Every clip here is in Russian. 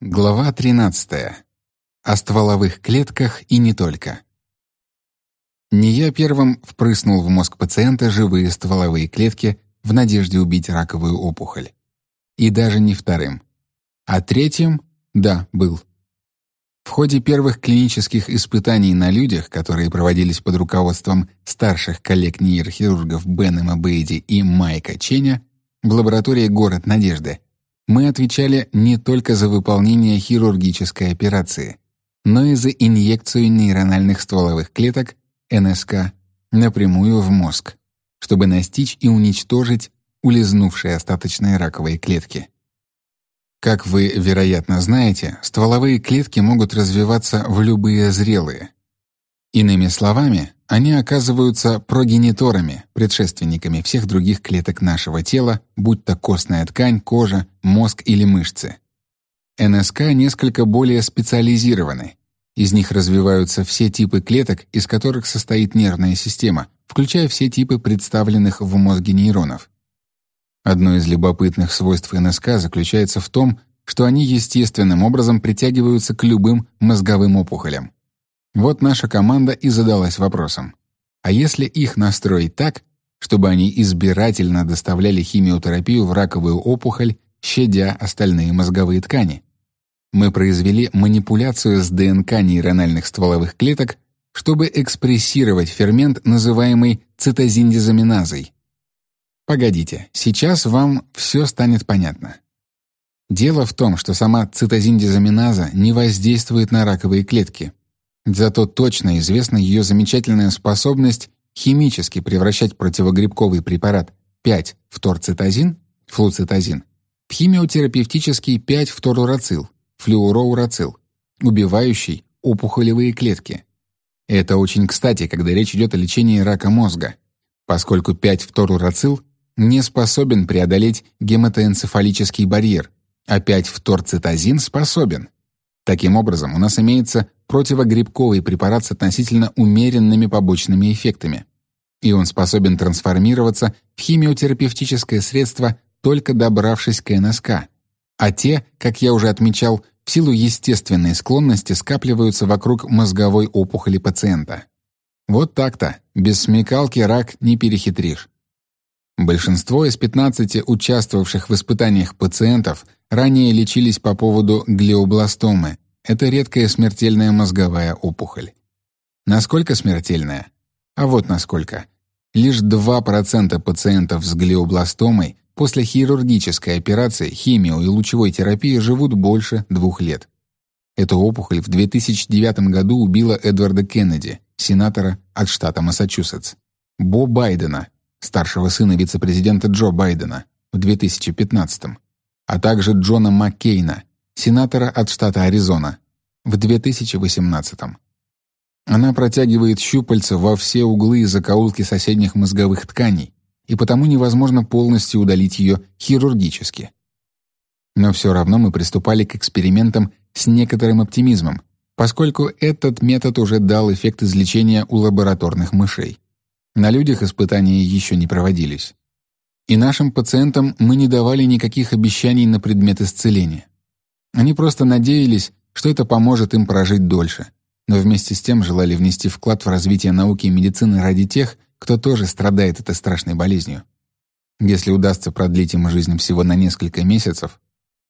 Глава 13. О стволовых клетках и не только. Не я первым впрыснул в мозг пациента живые стволовые клетки в надежде убить раковую опухоль. И даже не вторым. А третьим, да, был. В ходе первых клинических испытаний на людях, которые проводились под руководством старших коллег-нейрохирургов Бена Бейди и Майка Ченя в лаборатории «Город Надежды», мы отвечали не только за выполнение хирургической операции, но и за инъекцию нейрональных стволовых клеток, НСК, напрямую в мозг, чтобы настичь и уничтожить улизнувшие остаточные раковые клетки. Как вы, вероятно, знаете, стволовые клетки могут развиваться в любые зрелые. Иными словами, они оказываются прогениторами, предшественниками всех других клеток нашего тела, будь то костная ткань, кожа, мозг или мышцы. НСК несколько более специализированы. Из них развиваются все типы клеток, из которых состоит нервная система, включая все типы представленных в мозге нейронов. Одно из любопытных свойств НСК заключается в том, что они естественным образом притягиваются к любым мозговым опухолям. Вот наша команда и задалась вопросом. А если их настроить так, чтобы они избирательно доставляли химиотерапию в раковую опухоль, щадя остальные мозговые ткани? Мы произвели манипуляцию с ДНК нейрональных стволовых клеток, чтобы экспрессировать фермент, называемый цитозиндизаминазой. Погодите, сейчас вам все станет понятно. Дело в том, что сама цитозиндизаминаза не воздействует на раковые клетки, Зато точно известна ее замечательная способность химически превращать противогрибковый препарат 5-фторцитазин, флуцитазин, в химиотерапевтический 5-фторурацил, флюороурацил, убивающий опухолевые клетки. Это очень кстати, когда речь идет о лечении рака мозга, поскольку 5-фторурацил не способен преодолеть гематоэнцефалический барьер, а 5-фторцитазин способен. Таким образом, у нас имеется противогрибковый препарат с относительно умеренными побочными эффектами. И он способен трансформироваться в химиотерапевтическое средство, только добравшись к НСК. А те, как я уже отмечал, в силу естественной склонности скапливаются вокруг мозговой опухоли пациента. Вот так-то, без смекалки рак не перехитришь. Большинство из 15 участвовавших в испытаниях пациентов ранее лечились по поводу глиобластомы. Это редкая смертельная мозговая опухоль. Насколько смертельная? А вот насколько. Лишь 2% пациентов с глиобластомой после хирургической операции, химио и лучевой терапии живут больше двух лет. Эту опухоль в 2009 году убила Эдварда Кеннеди, сенатора от штата Массачусетс, Бо Байдена, старшего сына вице-президента Джо Байдена, в 2015 а также Джона Маккейна, сенатора от штата Аризона, в 2018 Она протягивает щупальца во все углы и закоулки соседних мозговых тканей, и потому невозможно полностью удалить ее хирургически. Но все равно мы приступали к экспериментам с некоторым оптимизмом, поскольку этот метод уже дал эффект излечения у лабораторных мышей. На людях испытания еще не проводились. И нашим пациентам мы не давали никаких обещаний на предмет исцеления. Они просто надеялись, что это поможет им прожить дольше, но вместе с тем желали внести вклад в развитие науки и медицины ради тех, кто тоже страдает этой страшной болезнью. Если удастся продлить им жизнь всего на несколько месяцев,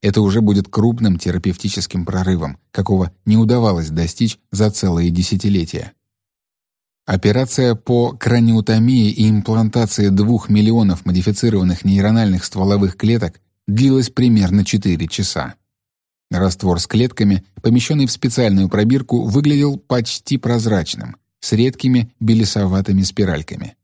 это уже будет крупным терапевтическим прорывом, какого не удавалось достичь за целые десятилетия. Операция по краниотомии и имплантации двух миллионов модифицированных нейрональных стволовых клеток длилась примерно 4 часа. Раствор с клетками, помещенный в специальную пробирку, выглядел почти прозрачным, с редкими белесоватыми спиральками.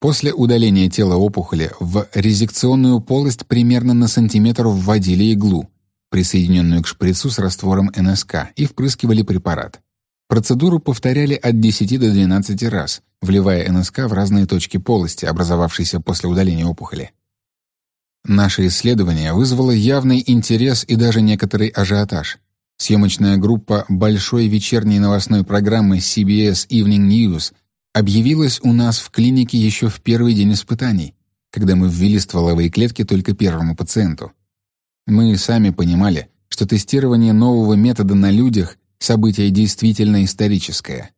После удаления тела опухоли в резекционную полость примерно на сантиметр вводили иглу, присоединенную к шприцу с раствором НСК, и впрыскивали препарат. Процедуру повторяли от 10 до 12 раз, вливая НСК в разные точки полости, образовавшейся после удаления опухоли. Наше исследование вызвало явный интерес и даже некоторый ажиотаж. Съемочная группа большой вечерней новостной программы CBS Evening News объявилась у нас в клинике еще в первый день испытаний, когда мы ввели стволовые клетки только первому пациенту. Мы сами понимали, что тестирование нового метода на людях — событие действительно историческое.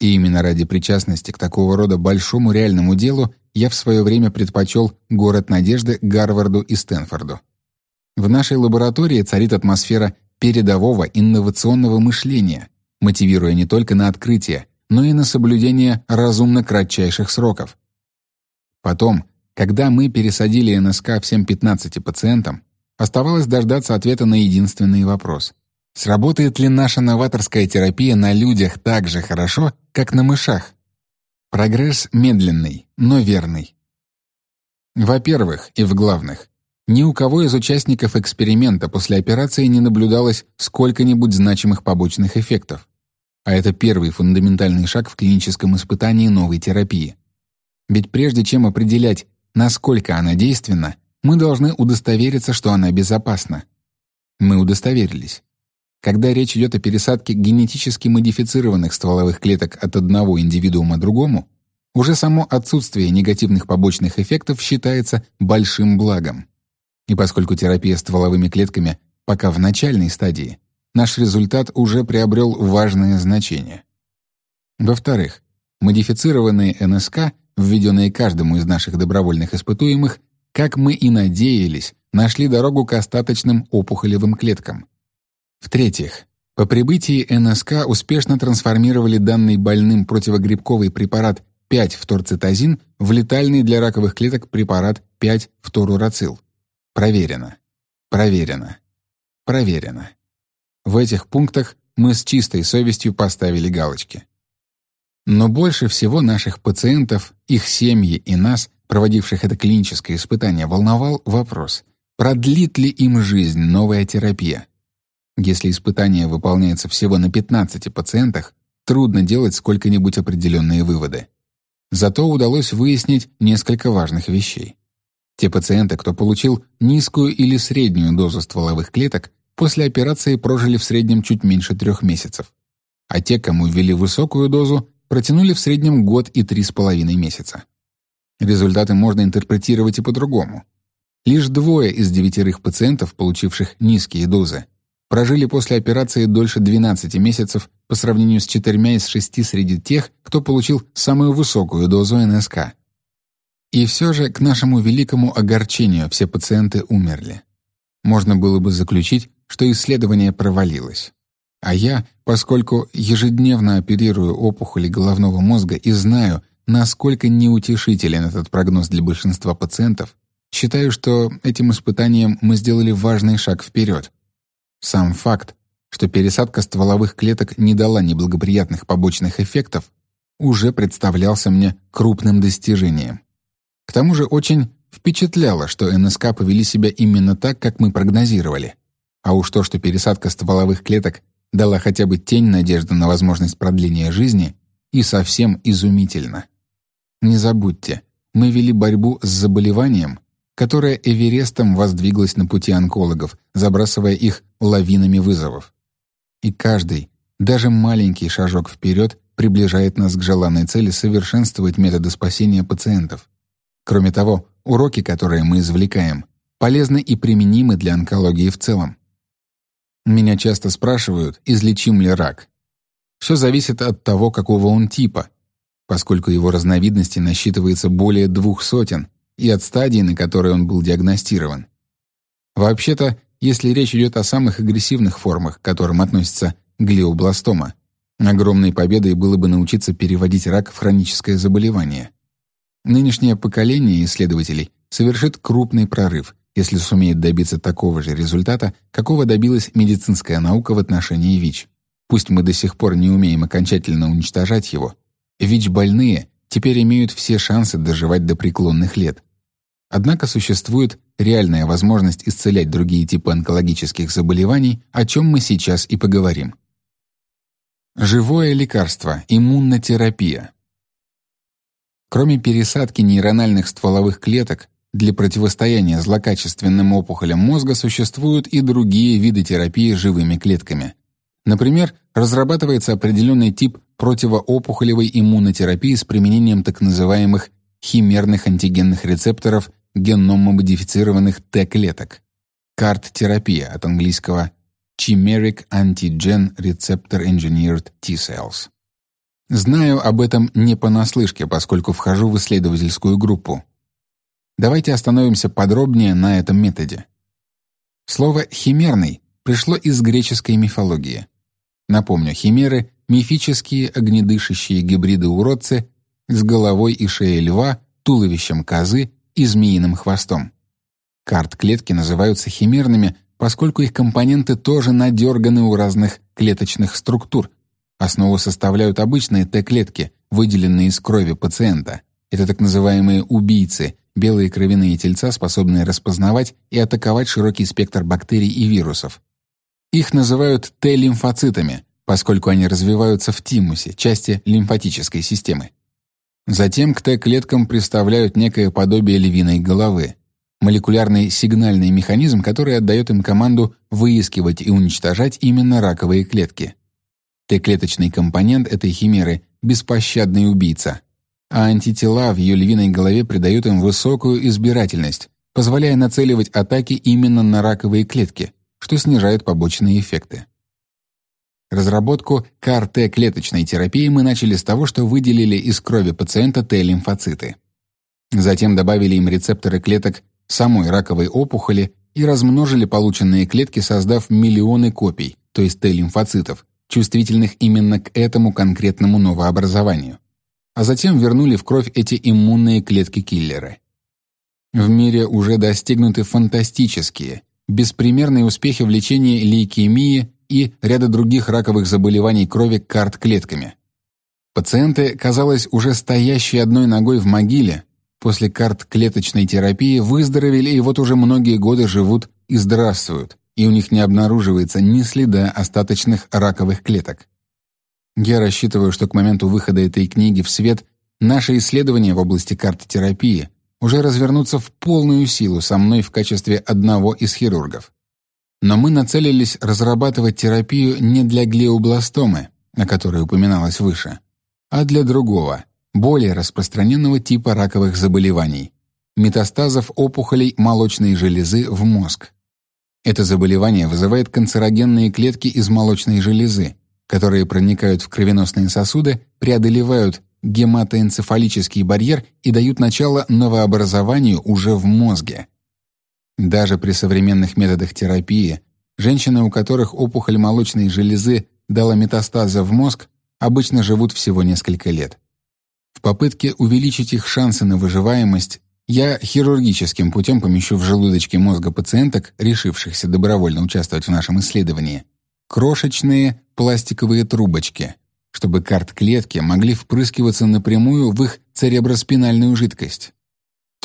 И именно ради причастности к такого рода большому реальному делу я в свое время предпочел город надежды Гарварду и Стэнфорду. В нашей лаборатории царит атмосфера передового инновационного мышления, мотивируя не только на открытие, но и на соблюдение разумно кратчайших сроков. Потом, когда мы пересадили НСК всем 15 пациентам, оставалось дождаться ответа на единственный вопрос. Сработает ли наша новаторская терапия на людях так же хорошо, как на мышах? Прогресс медленный, но верный. Во-первых, и в главных, ни у кого из участников эксперимента после операции не наблюдалось сколько-нибудь значимых побочных эффектов. А это первый фундаментальный шаг в клиническом испытании новой терапии. Ведь прежде чем определять, насколько она действенна, мы должны удостовериться, что она безопасна. Мы удостоверились. Когда речь идет о пересадке генетически модифицированных стволовых клеток от одного индивидуума другому, уже само отсутствие негативных побочных эффектов считается большим благом. И поскольку терапия стволовыми клетками пока в начальной стадии, наш результат уже приобрел важное значение. Во-вторых, модифицированные НСК, введенные каждому из наших добровольных испытуемых, как мы и надеялись, нашли дорогу к остаточным опухолевым клеткам. В-третьих, по прибытии НСК успешно трансформировали данный больным противогрибковый препарат 5-фторцитозин в летальный для раковых клеток препарат 5-фторурацил. Проверено. Проверено. Проверено. В этих пунктах мы с чистой совестью поставили галочки. Но больше всего наших пациентов, их семьи и нас, проводивших это клиническое испытание, волновал вопрос, продлит ли им жизнь новая терапия. Если испытание выполняется всего на 15 пациентах, трудно делать сколько-нибудь определенные выводы. Зато удалось выяснить несколько важных вещей. Те пациенты, кто получил низкую или среднюю дозу стволовых клеток, после операции прожили в среднем чуть меньше трех месяцев. А те, кому ввели высокую дозу, протянули в среднем год и три с половиной месяца. Результаты можно интерпретировать и по-другому. Лишь двое из девятерых пациентов, получивших низкие дозы, прожили после операции дольше 12 месяцев по сравнению с четырьмя из шести среди тех, кто получил самую высокую дозу НСК и все же, к нашему великому огорчению, все пациенты умерли. Можно было бы заключить, что исследование провалилось. А я, поскольку ежедневно оперирую опухоли головного мозга и знаю, насколько неутешителен этот прогноз для большинства пациентов, считаю, что этим испытанием мы сделали важный шаг вперед. Сам факт, что пересадка стволовых клеток не дала неблагоприятных побочных эффектов, уже представлялся мне крупным достижением. К тому же очень впечатляло, что НСК повели себя именно так, как мы прогнозировали. А уж то, что пересадка стволовых клеток дала хотя бы тень надежды на возможность продления жизни, и совсем изумительно. Не забудьте, мы вели борьбу с заболеванием, которое Эверестом воздвиглось на пути онкологов, забрасывая их лавинами вызовов. И каждый, даже маленький шажок вперед приближает нас к желанной цели совершенствовать методы спасения пациентов. Кроме того, уроки, которые мы извлекаем, полезны и применимы для онкологии в целом. Меня часто спрашивают, излечим ли рак. Все зависит от того, какого он типа, поскольку его разновидностей насчитывается более двух сотен, и от стадии, на которой он был диагностирован. Вообще-то, если речь идет о самых агрессивных формах, к которым относится глиобластома, огромной победой было бы научиться переводить рак в хроническое заболевание. Нынешнее поколение исследователей совершит крупный прорыв, если сумеет добиться такого же результата, какого добилась медицинская наука в отношении ВИЧ. Пусть мы до сих пор не умеем окончательно уничтожать его, ВИЧ-больные теперь имеют все шансы доживать до преклонных лет. Однако существует реальная возможность исцелять другие типы онкологических заболеваний, о чем мы сейчас и поговорим. Живое лекарство, иммунотерапия. Кроме пересадки нейрональных стволовых клеток, для противостояния злокачественным опухолям мозга существуют и другие виды терапии живыми клетками. Например, разрабатывается определенный тип противоопухолевой иммунотерапии с применением так называемых химерных антигенных рецепторов генномодифицированных Т-клеток. CART-терапия от английского Chimeric Antigen Receptor Engineered T-Cells. Знаю об этом не понаслышке, поскольку вхожу в исследовательскую группу. Давайте остановимся подробнее на этом методе. Слово «химерный» пришло из греческой мифологии. Напомню, химеры — мифические огнедышащие гибриды-уродцы с головой и шеей льва, туловищем козы и змеиным хвостом. Карт-клетки называются химерными, поскольку их компоненты тоже надерганы у разных клеточных структур. Основу составляют обычные Т-клетки, выделенные из крови пациента. Это так называемые убийцы, белые кровяные тельца, способные распознавать и атаковать широкий спектр бактерий и вирусов. Их называют Т-лимфоцитами, поскольку они развиваются в тимусе, части лимфатической системы. Затем к Т-клеткам представляют некое подобие львиной головы, молекулярный сигнальный механизм, который отдает им команду выискивать и уничтожать именно раковые клетки. Т-клеточный компонент этой химеры — беспощадный убийца, а антитела в ее львиной голове придают им высокую избирательность, позволяя нацеливать атаки именно на раковые клетки, что снижает побочные эффекты. Разработку КАР-Т-клеточной терапии мы начали с того, что выделили из крови пациента Т-лимфоциты. Затем добавили им рецепторы клеток самой раковой опухоли и размножили полученные клетки, создав миллионы копий, то есть Т-лимфоцитов, чувствительных именно к этому конкретному новообразованию. А затем вернули в кровь эти иммунные клетки-киллеры. В мире уже достигнуты фантастические, беспримерные успехи в лечении лейкемии и ряда других раковых заболеваний крови карт-клетками. Пациенты, казалось, уже стоящие одной ногой в могиле, после карт-клеточной терапии выздоровели и вот уже многие годы живут и здравствуют, и у них не обнаруживается ни следа остаточных раковых клеток. Я рассчитываю, что к моменту выхода этой книги в свет наши исследования в области карт-терапии уже развернутся в полную силу со мной в качестве одного из хирургов. Но мы нацелились разрабатывать терапию не для глиобластомы, о которой упоминалось выше, а для другого, более распространенного типа раковых заболеваний – метастазов опухолей молочной железы в мозг. Это заболевание вызывает канцерогенные клетки из молочной железы, которые проникают в кровеносные сосуды, преодолевают гематоэнцефалический барьер и дают начало новообразованию уже в мозге. Даже при современных методах терапии женщины, у которых опухоль молочной железы дала метастазы в мозг, обычно живут всего несколько лет. В попытке увеличить их шансы на выживаемость я хирургическим путем помещу в желудочки мозга пациенток, решившихся добровольно участвовать в нашем исследовании, крошечные пластиковые трубочки, чтобы карт-клетки могли впрыскиваться напрямую в их цереброспинальную жидкость.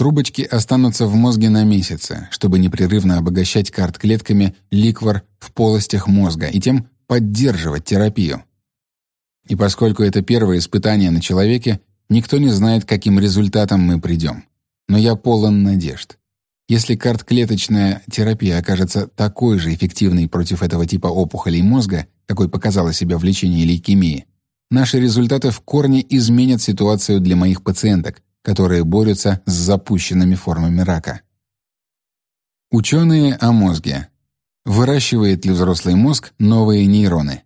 Трубочки останутся в мозге на месяцы, чтобы непрерывно обогащать карт-клетками ликвор в полостях мозга и тем поддерживать терапию. И поскольку это первое испытание на человеке, никто не знает, каким результатом мы придем. Но я полон надежд. Если карт-клеточная терапия окажется такой же эффективной против этого типа опухолей мозга, какой показала себя в лечении лейкемии, наши результаты в корне изменят ситуацию для моих пациенток, которые борются с запущенными формами рака. Ученые о мозге. Выращивает ли взрослый мозг новые нейроны?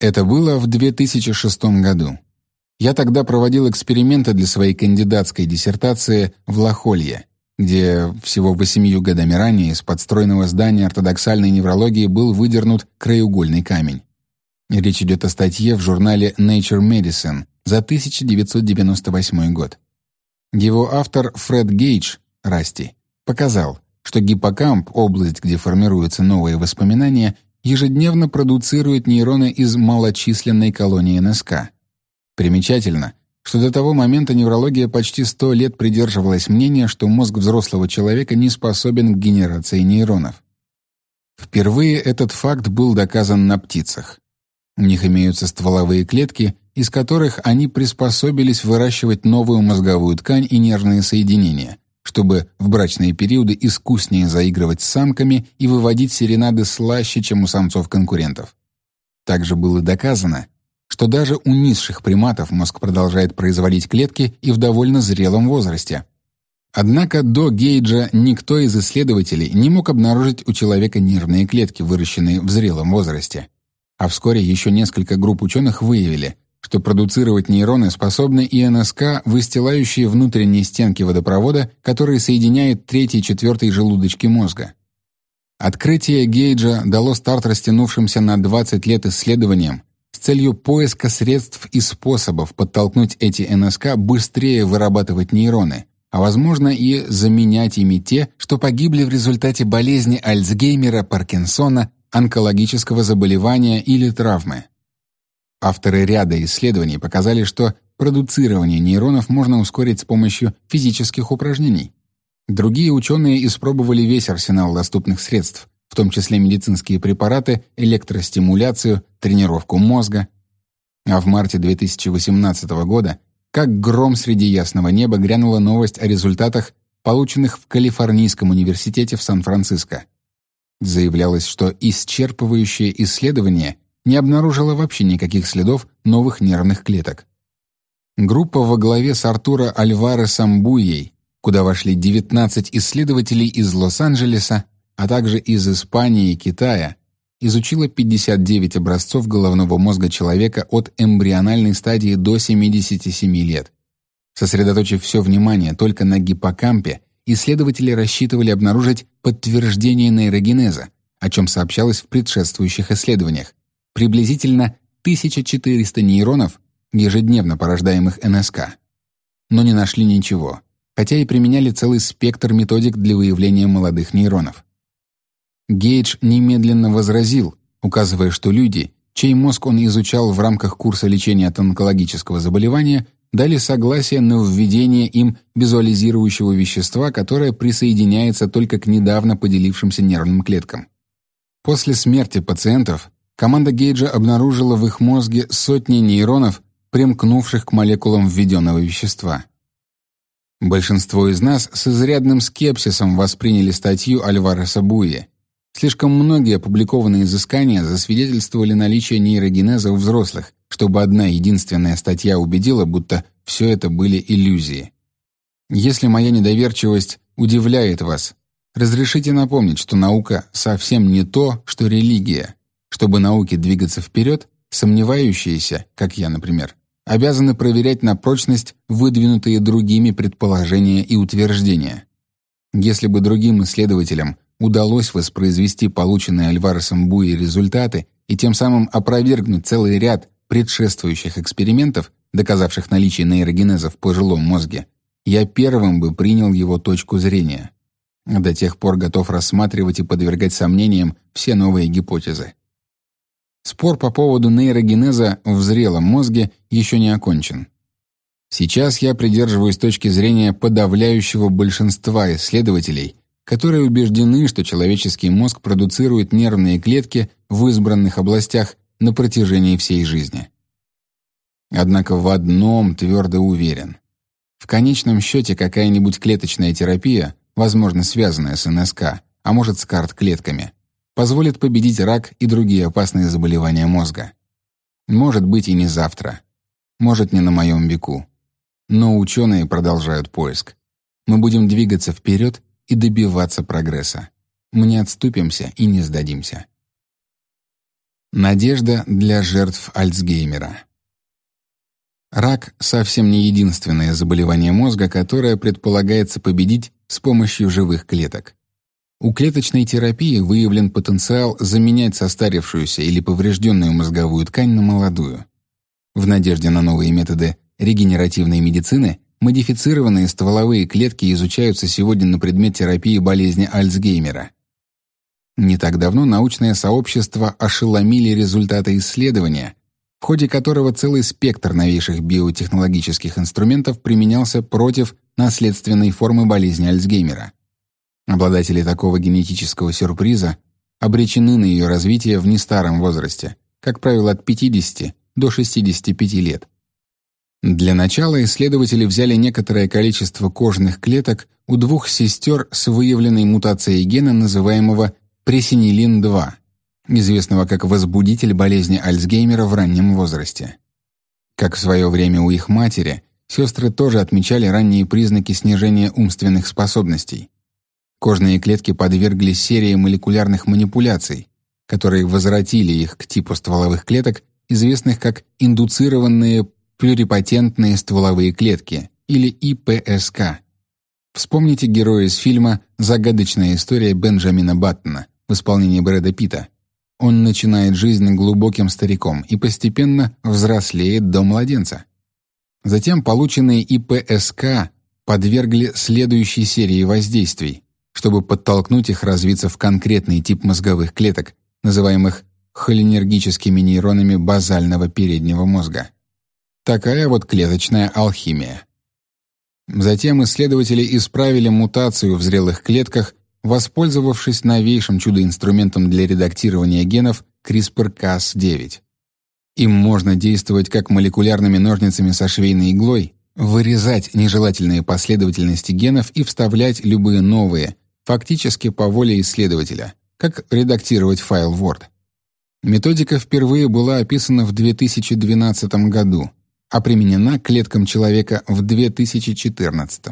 Это было в 2006 году. Я тогда проводил эксперименты для своей кандидатской диссертации в Лохолье, где всего восемью годами ранее из подстроенного здания ортодоксальной неврологии был выдернут краеугольный камень. Речь идет о статье в журнале Nature Medicine, за 1998 год. Его автор Фред Гейдж, Расти, показал, что гиппокамп, область, где формируются новые воспоминания, ежедневно продуцирует нейроны из малочисленной колонии НСК. Примечательно, что до того момента неврология почти сто лет придерживалась мнения, что мозг взрослого человека не способен к генерации нейронов. Впервые этот факт был доказан на птицах. У них имеются стволовые клетки, из которых они приспособились выращивать новую мозговую ткань и нервные соединения, чтобы в брачные периоды искуснее заигрывать с самками и выводить серенады слаще, чем у самцов-конкурентов. Также было доказано, что даже у низших приматов мозг продолжает производить клетки и в довольно зрелом возрасте. Однако до Гейджа никто из исследователей не мог обнаружить у человека нервные клетки, выращенные в зрелом возрасте. А вскоре еще несколько групп ученых выявили, что продуцировать нейроны способны и НСК, выстилающие внутренние стенки водопровода, которые соединяют третий и четвертый желудочки мозга. Открытие Гейджа дало старт растянувшимся на 20 лет исследованиям с целью поиска средств и способов подтолкнуть эти НСК быстрее вырабатывать нейроны, а возможно и заменять ими те, что погибли в результате болезни Альцгеймера, Паркинсона, онкологического заболевания или травмы. Авторы ряда исследований показали, что продуцирование нейронов можно ускорить с помощью физических упражнений. Другие ученые испробовали весь арсенал доступных средств, в том числе медицинские препараты, электростимуляцию, тренировку мозга. А в марте 2018 года, как гром среди ясного неба, грянула новость о результатах, полученных в Калифорнийском университете в Сан-Франциско. Заявлялось, что исчерпывающее исследование не обнаружила вообще никаких следов новых нервных клеток. Группа во главе с Артуро Альваресом Буйей, куда вошли 19 исследователей из Лос-Анджелеса, а также из Испании и Китая, изучила 59 образцов головного мозга человека от эмбриональной стадии до 77 лет. Сосредоточив все внимание только на гиппокампе, исследователи рассчитывали обнаружить подтверждение нейрогенеза, о чем сообщалось в предшествующих исследованиях, приблизительно 1400 нейронов, ежедневно порождаемых НСК. Но не нашли ничего, хотя и применяли целый спектр методик для выявления молодых нейронов. Гейдж немедленно возразил, указывая, что люди, чей мозг он изучал в рамках курса лечения от онкологического заболевания, дали согласие на введение им визуализирующего вещества, которое присоединяется только к недавно поделившимся нервным клеткам. После смерти пациентов команда Гейджа обнаружила в их мозге сотни нейронов, примкнувших к молекулам введенного вещества. Большинство из нас с изрядным скепсисом восприняли статью Альвареса Буи. Слишком многие опубликованные изыскания засвидетельствовали наличие нейрогенеза у взрослых, чтобы одна единственная статья убедила, будто все это были иллюзии. Если моя недоверчивость удивляет вас, разрешите напомнить, что наука совсем не то, что религия. Чтобы науке двигаться вперед, сомневающиеся, как я, например, обязаны проверять на прочность выдвинутые другими предположения и утверждения. Если бы другим исследователям удалось воспроизвести полученные Альваресом Буи результаты и тем самым опровергнуть целый ряд предшествующих экспериментов, доказавших наличие нейрогенеза в пожилом мозге, я первым бы принял его точку зрения. До тех пор готов рассматривать и подвергать сомнениям все новые гипотезы. Спор по поводу нейрогенеза в зрелом мозге еще не окончен. Сейчас я придерживаюсь точки зрения подавляющего большинства исследователей, которые убеждены, что человеческий мозг продуцирует нервные клетки в избранных областях на протяжении всей жизни. Однако в одном твердо уверен. В конечном счете какая-нибудь клеточная терапия, возможно, связанная с НСК, а может с карт-клетками, позволит победить рак и другие опасные заболевания мозга. Может быть и не завтра. Может, не на моем веку. Но ученые продолжают поиск. Мы будем двигаться вперед и добиваться прогресса. Мы не отступимся и не сдадимся. Надежда для жертв Альцгеймера. Рак совсем не единственное заболевание мозга, которое предполагается победить с помощью живых клеток. У клеточной терапии выявлен потенциал заменять состарившуюся или поврежденную мозговую ткань на молодую. В надежде на новые методы регенеративной медицины модифицированные стволовые клетки изучаются сегодня на предмет терапии болезни Альцгеймера. Не так давно научное сообщество ошеломили результаты исследования, в ходе которого целый спектр новейших биотехнологических инструментов применялся против наследственной формы болезни Альцгеймера. Обладатели такого генетического сюрприза обречены на ее развитие в нестаром возрасте, как правило, от 50 до 65 лет. Для начала исследователи взяли некоторое количество кожных клеток у двух сестер с выявленной мутацией гена, называемого пресинилин-2, известного как возбудитель болезни Альцгеймера в раннем возрасте. Как в свое время у их матери, сестры тоже отмечали ранние признаки снижения умственных способностей. Кожные клетки подверглись серии молекулярных манипуляций, которые возвратили их к типу стволовых клеток, известных как индуцированные плюрипатентные стволовые клетки или ИПСК. Вспомните героя из фильма «Загадочная история Бенджамина Баттона» в исполнении Брэда Питта. Он начинает жизнь глубоким стариком и постепенно взрослеет до младенца. Затем полученные ИПСК подвергли следующей серии воздействий, чтобы подтолкнуть их развиться в конкретный тип мозговых клеток, называемых холинергическими нейронами базального переднего мозга. Такая вот клеточная алхимия. Затем исследователи исправили мутацию в зрелых клетках, воспользовавшись новейшим чудо-инструментом для редактирования генов CRISPR-Cas9. Им можно действовать как молекулярными ножницами со швейной иглой, вырезать нежелательные последовательности генов и вставлять любые новые, фактически по воле исследователя, как редактировать файл Word. Методика впервые была описана в 2012 году, а применена к клеткам человека в 2014.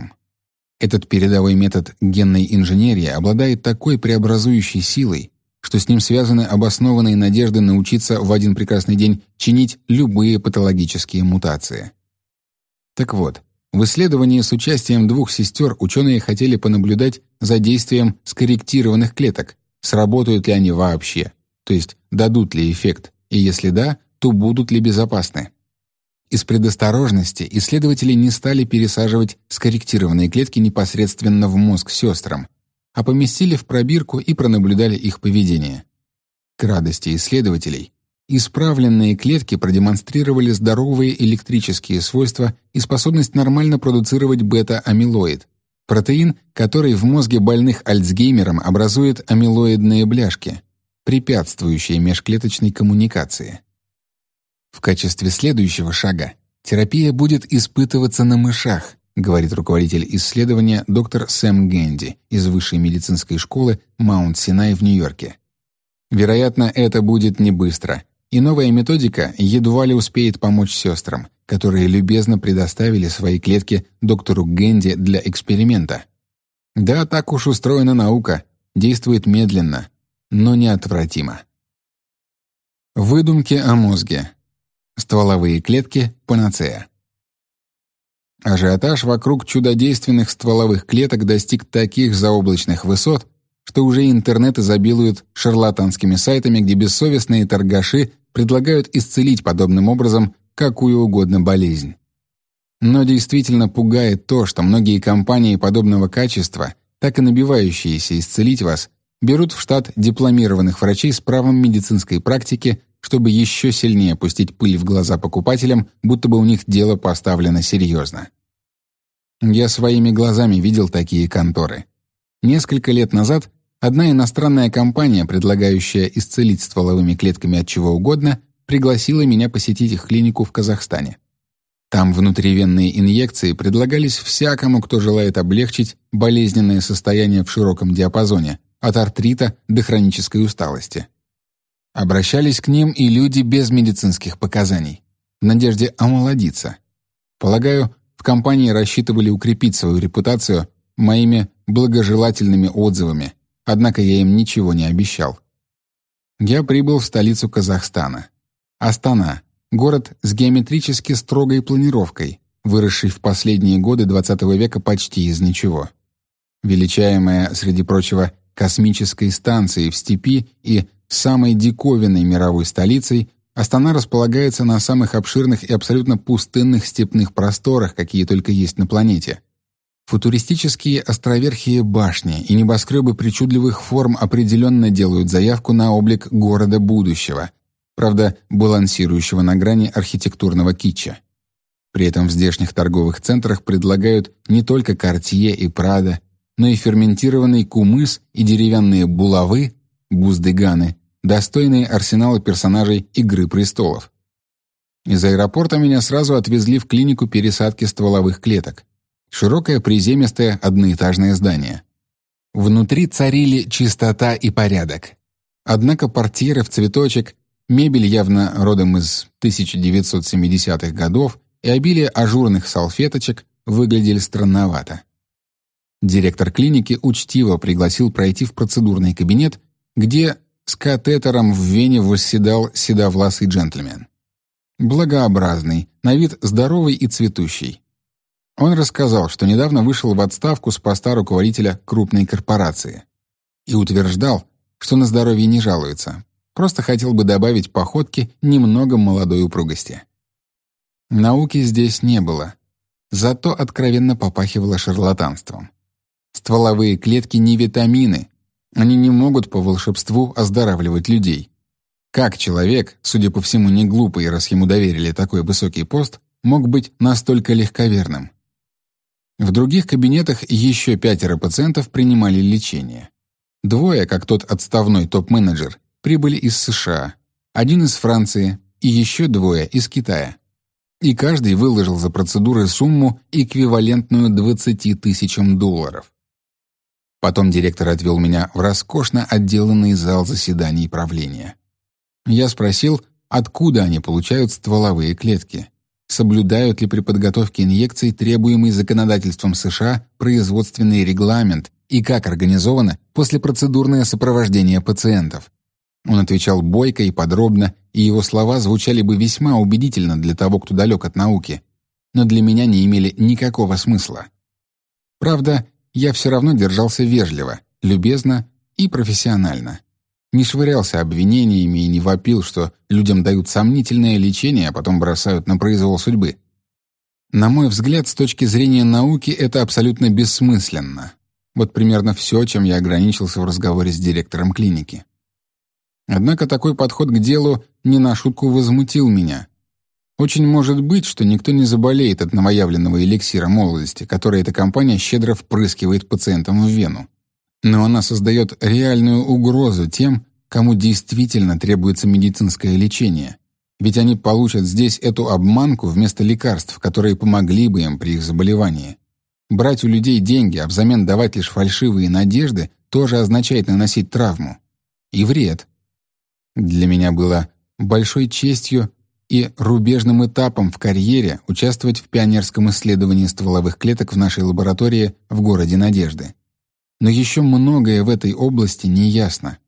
Этот передовой метод генной инженерии обладает такой преобразующей силой, что с ним связаны обоснованные надежды научиться в один прекрасный день чинить любые патологические мутации. Так вот, в исследовании с участием двух сестер ученые хотели понаблюдать за действием скорректированных клеток, сработают ли они вообще, то есть дадут ли эффект, и если да, то будут ли безопасны. Из предосторожности исследователи не стали пересаживать скорректированные клетки непосредственно в мозг сестрам, а поместили в пробирку и пронаблюдали их поведение. К радости исследователей, исправленные клетки продемонстрировали здоровые электрические свойства и способность нормально продуцировать бета-амилоид, протеин, который в мозге больных Альцгеймером образует амилоидные бляшки, препятствующие межклеточной коммуникации. В качестве следующего шага терапия будет испытываться на мышах, говорит руководитель исследования доктор Сэм Генди из Высшей медицинской школы Маунт-Синай в Нью-Йорке. Вероятно, это будет не быстро, и новая методика едва ли успеет помочь сестрам, которые любезно предоставили свои клетки доктору Генди для эксперимента. Да, так уж устроена наука, действует медленно, но неотвратимо. Выдумки о мозге. Стволовые клетки – панацея. Ажиотаж вокруг чудодейственных стволовых клеток достиг таких заоблачных высот, что уже интернет изобилует шарлатанскими сайтами, где бессовестные торгаши предлагают исцелить подобным образом какую угодно болезнь. Но действительно пугает то, что многие компании подобного качества, так и набивающиеся исцелить вас, берут в штат дипломированных врачей с правом медицинской практики, чтобы еще сильнее пустить пыль в глаза покупателям, будто бы у них дело поставлено серьезно. Я своими глазами видел такие конторы. Несколько лет назад одна иностранная компания, предлагающая исцелить стволовыми клетками от чего угодно, пригласила меня посетить их клинику в Казахстане. Там внутривенные инъекции предлагались всякому, кто желает облегчить болезненное состояние в широком диапазоне, от артрита до хронической усталости. Обращались к ним и люди без медицинских показаний, в надежде омолодиться. Полагаю, в компании рассчитывали укрепить свою репутацию моими благожелательными отзывами, однако я им ничего не обещал. Я прибыл в столицу Казахстана. Астана — город с геометрически строгой планировкой, выросший в последние годы XX века почти из ничего. Величаемая, среди прочего, космической станцией в степи и самой диковинной мировой столицей, Астана располагается на самых обширных и абсолютно пустынных степных просторах, какие только есть на планете. Футуристические островерхие башни и небоскребы причудливых форм определенно делают заявку на облик города будущего, правда, балансирующего на грани архитектурного китча. При этом в здешних торговых центрах предлагают не только Cartier и Prada, но и ферментированный кумыс и деревянные булавы, буздыганы, достойные арсенала персонажей «Игры престолов». Из аэропорта меня сразу отвезли в клинику пересадки стволовых клеток. Широкое приземистое одноэтажное здание. Внутри царили чистота и порядок. Однако портьеры в цветочек, мебель явно родом из 1970-х годов и обилие ажурных салфеточек выглядели странновато. Директор клиники учтиво пригласил пройти в процедурный кабинет, где с катетером в вене восседал седовласый джентльмен. Благообразный, на вид здоровый и цветущий. Он рассказал, что недавно вышел в отставку с поста руководителя крупной корпорации и утверждал, что на здоровье не жалуется, просто хотел бы добавить походке немного молодой упругости. Науки здесь не было, зато откровенно попахивало шарлатанством. Стволовые клетки не витамины, они не могут по волшебству оздоравливать людей. Как человек, судя по всему не глупый, раз ему доверили такой высокий пост, мог быть настолько легковерным? В других кабинетах еще пятеро пациентов принимали лечение. Двое, как тот отставной топ-менеджер, прибыли из США, один из Франции и еще двое из Китая. И каждый выложил за процедуры сумму, эквивалентную 20 тысячам долларов. Потом директор отвел меня в роскошно отделанный зал заседаний правления. Я спросил, откуда они получают стволовые клетки, соблюдают ли при подготовке инъекций требуемый законодательством США производственный регламент и как организовано послепроцедурное сопровождение пациентов. Он отвечал бойко и подробно, и его слова звучали бы весьма убедительно для того, кто далек от науки, но для меня не имели никакого смысла. Правда, я все равно держался вежливо, любезно и профессионально. Не швырялся обвинениями и не вопил, что людям дают сомнительное лечение, а потом бросают на произвол судьбы. На мой взгляд, с точки зрения науки, это абсолютно бессмысленно. Вот примерно все, чем я ограничился в разговоре с директором клиники. Однако такой подход к делу не на шутку возмутил меня. Очень может быть, что никто не заболеет от новоявленного эликсира молодости, который эта компания щедро впрыскивает пациентам в вену. Но она создает реальную угрозу тем, кому действительно требуется медицинское лечение. Ведь они получат здесь эту обманку вместо лекарств, которые помогли бы им при их заболевании. Брать у людей деньги, а взамен давать лишь фальшивые надежды, тоже означает наносить травму. И вред. Для меня было большой честью и рубежным этапом в карьере участвовать в пионерском исследовании стволовых клеток в нашей лаборатории в городе Надежды. Но еще многое в этой области не ясно.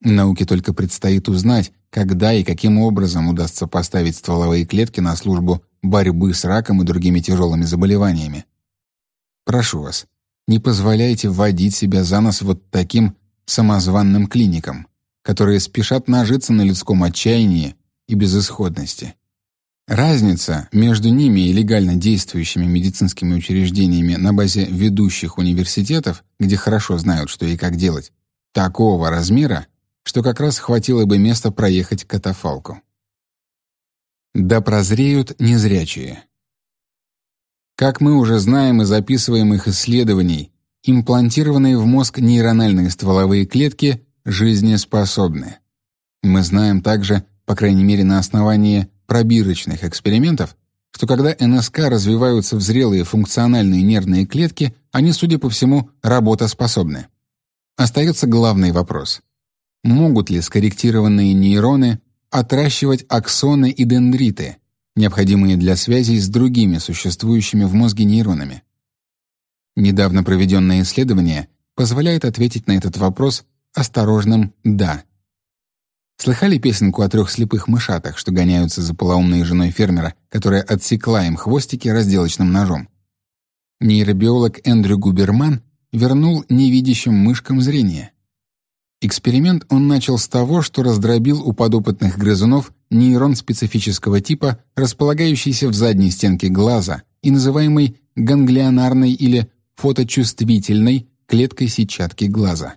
Науке только предстоит узнать, когда и каким образом удастся поставить стволовые клетки на службу борьбы с раком и другими тяжелыми заболеваниями. Прошу вас, не позволяйте вводить себя за нос вот таким самозванным клиникам, которые спешат нажиться на людском отчаянии и безысходности. Разница между ними и легально действующими медицинскими учреждениями на базе ведущих университетов, где хорошо знают, что и как делать, такого размера, что как раз хватило бы места проехать катафалку. Да прозреют незрячие. Как мы уже знаем из описываемых исследований, имплантированные в мозг нейрональные стволовые клетки жизнеспособны. Мы знаем также, по крайней мере на основании пробирочных экспериментов, что когда НСК развиваются в зрелые функциональные нервные клетки, они, судя по всему, работоспособны. Остается главный вопрос. Могут ли скорректированные нейроны отращивать аксоны и дендриты, необходимые для связей с другими существующими в мозге нейронами. Недавно проведенное исследование позволяет ответить на этот вопрос осторожным «да». Слыхали песенку о трех слепых мышатах, что гоняются за полоумной женой фермера, которая отсекла им хвостики разделочным ножом? Нейробиолог Эндрю Губерман вернул невидящим мышкам зрение. Эксперимент он начал с того, что раздробил у подопытных грызунов нейрон специфического типа, располагающийся в задней стенке глаза и называемый ганглионарной или фоточувствительной клеткой сетчатки глаза.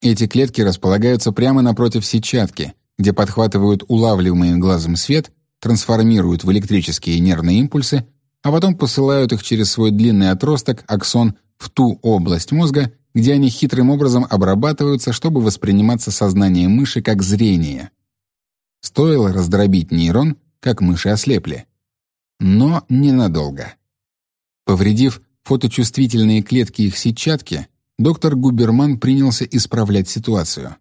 Эти клетки располагаются прямо напротив сетчатки, где подхватывают улавливаемый глазом свет, трансформируют в электрические нервные импульсы, а потом посылают их через свой длинный отросток, аксон, в ту область мозга, где они хитрым образом обрабатываются, чтобы восприниматься сознанием мыши как зрение. Стоило раздробить нейрон, как мыши ослепли. Но ненадолго. Повредив фоточувствительные клетки их сетчатки, доктор Губерман принялся исправлять ситуацию.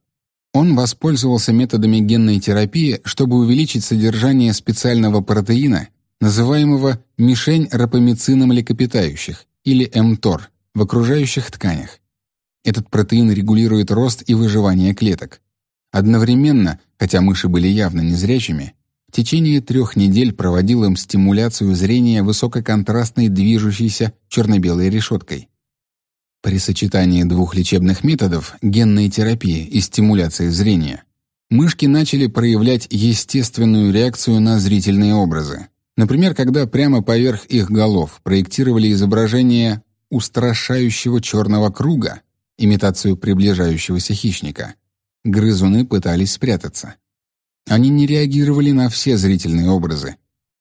Он воспользовался методами генной терапии, чтобы увеличить содержание специального протеина, называемого мишень рапамицина млекопитающих или МТОР в окружающих тканях. Этот протеин регулирует рост и выживание клеток. Одновременно, хотя мыши были явно незрячими, в течение трех недель проводил им стимуляцию зрения высококонтрастной движущейся черно-белой решеткой. При сочетании двух лечебных методов генной терапии и стимуляции зрения мышки начали проявлять естественную реакцию на зрительные образы. Например, когда прямо поверх их голов проектировали изображение устрашающего черного круга, имитацию приближающегося хищника, грызуны пытались спрятаться. Они не реагировали на все зрительные образы,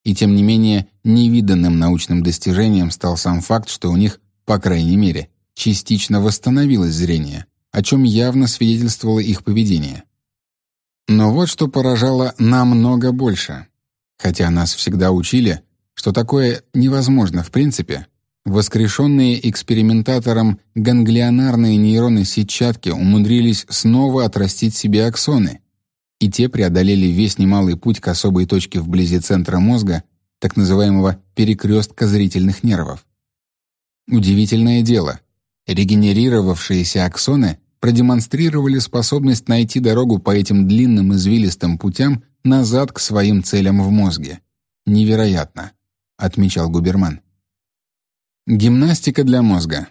и тем не менее невиданным научным достижением стал сам факт, что у них, по крайней мере, частично восстановилось зрение, о чем явно свидетельствовало их поведение. Но вот что поражало намного больше. Хотя нас всегда учили, что такое невозможно в принципе, воскрешенные экспериментатором ганглионарные нейроны сетчатки умудрились снова отрастить себе аксоны, и те преодолели весь немалый путь к особой точке вблизи центра мозга, так называемого перекрестка зрительных нервов. Удивительное дело, регенерировавшиеся аксоны продемонстрировали способность найти дорогу по этим длинным извилистым путям назад к своим целям в мозге. Невероятно, отмечал Губерман. Гимнастика для мозга.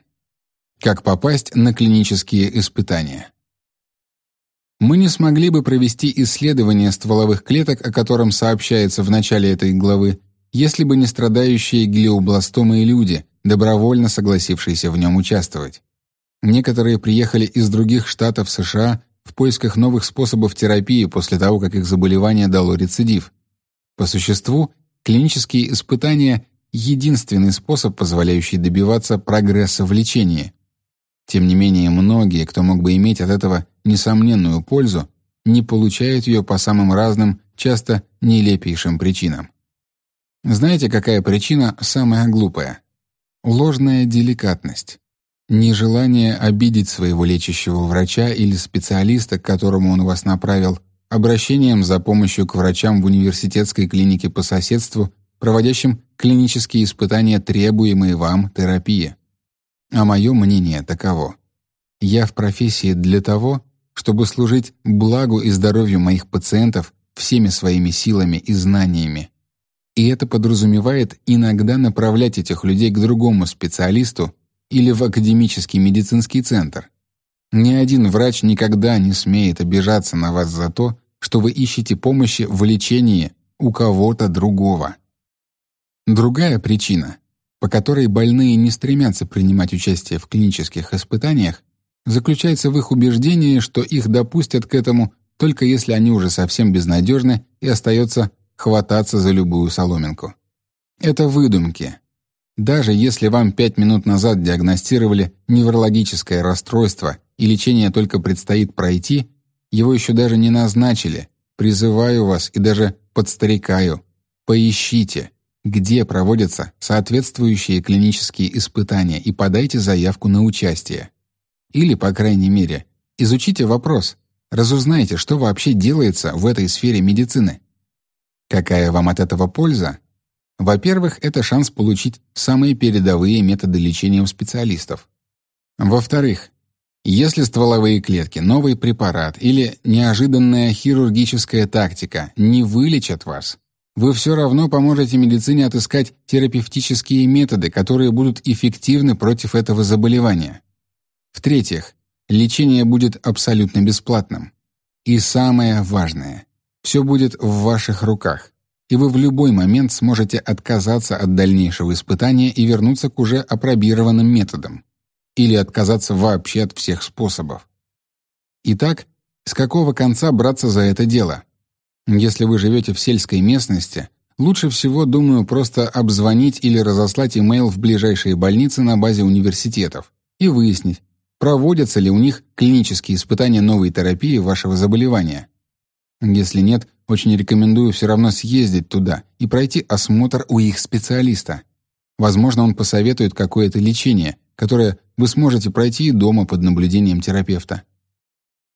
Как попасть на клинические испытания? Мы не смогли бы провести исследование стволовых клеток, о котором сообщается в начале этой главы, если бы не страдающие глиобластомой люди, добровольно согласившиеся в нем участвовать. Некоторые приехали из других штатов США в поисках новых способов терапии после того, как их заболевание дало рецидив. По существу, клинические испытания — единственный способ, позволяющий добиваться прогресса в лечении. Тем не менее, многие, кто мог бы иметь от этого несомненную пользу, не получают ее по самым разным, часто нелепейшим причинам. Знаете, какая причина самая глупая? Ложная деликатность. Нежелание обидеть своего лечащего врача или специалиста, к которому он вас направил, обращением за помощью к врачам в университетской клинике по соседству, проводящим клинические испытания, требуемые вам терапии. А мое мнение таково. Я в профессии для того, чтобы служить благу и здоровью моих пациентов всеми своими силами и знаниями. И это подразумевает иногда направлять этих людей к другому специалисту или в академический медицинский центр. Ни один врач никогда не смеет обижаться на вас за то, что вы ищете помощи в лечении у кого-то другого. Другая причина, по которой больные не стремятся принимать участие в клинических испытаниях, заключается в их убеждении, что их допустят к этому только если они уже совсем безнадежны и остается хвататься за любую соломинку. Это выдумки, даже если вам пять минут назад диагностировали неврологическое расстройство и лечение только предстоит пройти, его еще даже не назначили. Призываю вас и даже подстрекаю. Поищите, где проводятся соответствующие клинические испытания и подайте заявку на участие. Или, по крайней мере, изучите вопрос, разузнайте, что вообще делается в этой сфере медицины. Какая вам от этого польза? Во-первых, это шанс получить самые передовые методы лечения у специалистов. Во-вторых, если стволовые клетки, новый препарат или неожиданная хирургическая тактика не вылечат вас, вы все равно поможете медицине отыскать терапевтические методы, которые будут эффективны против этого заболевания. В-третьих, лечение будет абсолютно бесплатным. И самое важное, все будет в ваших руках и вы в любой момент сможете отказаться от дальнейшего испытания и вернуться к уже опробированным методам. Или отказаться вообще от всех способов. Итак, с какого конца браться за это дело? Если вы живете в сельской местности, лучше всего, думаю, просто обзвонить или разослать имейл в ближайшие больницы на базе университетов и выяснить, проводятся ли у них клинические испытания новой терапии вашего заболевания. Если нет, очень рекомендую все равно съездить туда и пройти осмотр у их специалиста. Возможно, он посоветует какое-то лечение, которое вы сможете пройти дома под наблюдением терапевта.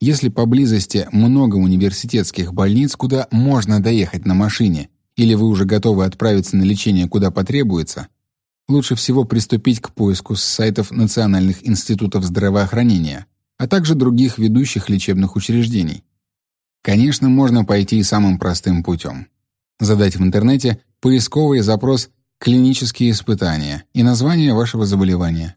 Если поблизости много университетских больниц, куда можно доехать на машине, или вы уже готовы отправиться на лечение куда потребуется, лучше всего приступить к поиску с сайтов национальных институтов здравоохранения, а также других ведущих лечебных учреждений. Конечно, можно пойти и самым простым путем. Задать в интернете поисковый запрос «клинические испытания» и название вашего заболевания.